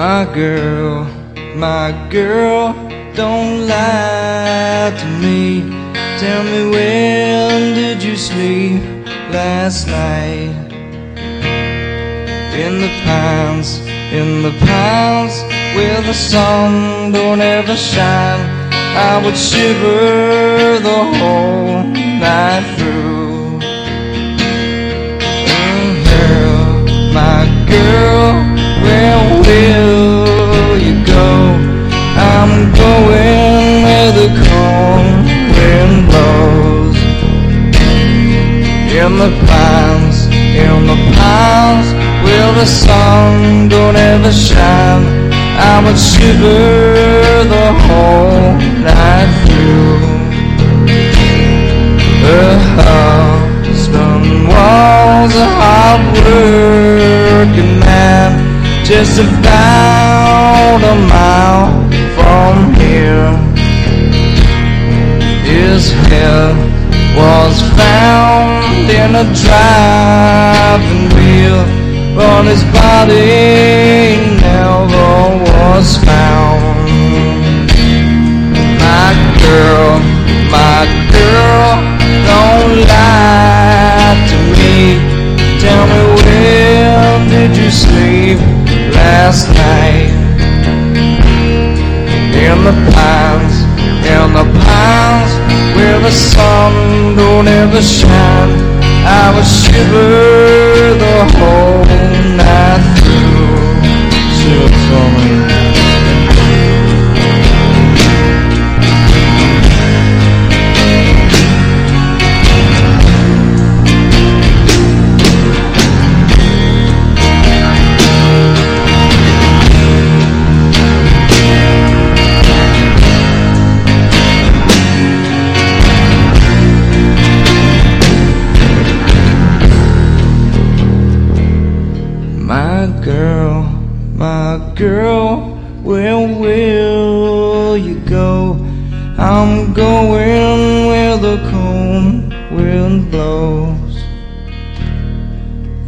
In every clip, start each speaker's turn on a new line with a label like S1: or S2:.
S1: My girl, my girl, don't lie to me. Tell me when did you sleep last night? In the pines, in the pines, where the sun don't ever shine, I would shiver the whole night through. Mm, girl, my girl, the pines, in the pines, where the sun don't ever shine. I would shiver the whole night through. Her husband was a hard-working man, just about a mile from here. His head was found in a driving wheel, but his body never was found. My girl, my girl, don't lie to me. Tell me when did you sleep last night? In the pines, in the pines, where the sun don't ever shine. I would shiver My girl, my girl, where will you go? I'm going where the cold wind blows.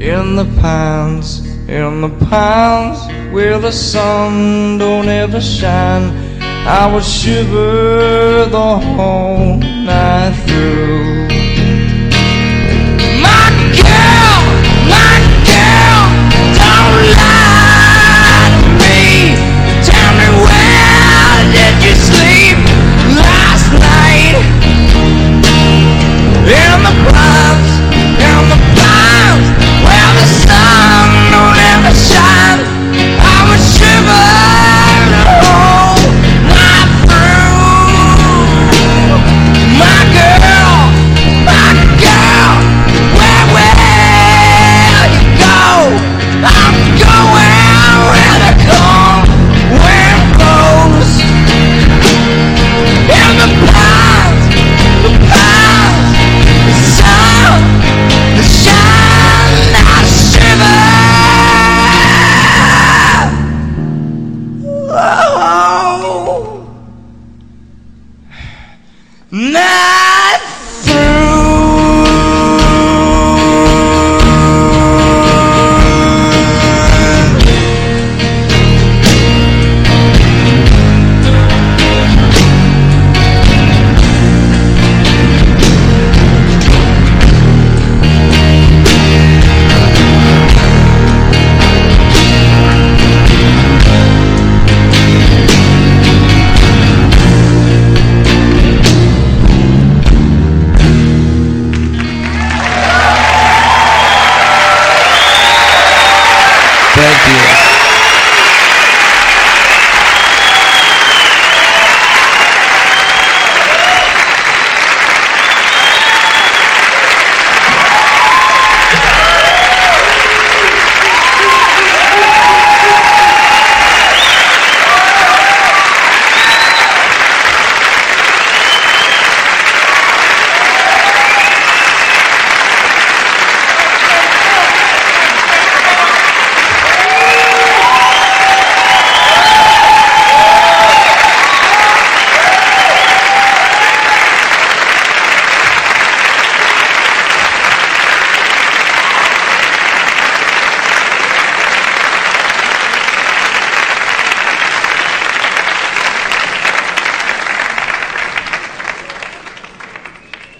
S1: In the pines, in the pines, where the sun don't ever shine, I would shiver the whole night through. Now!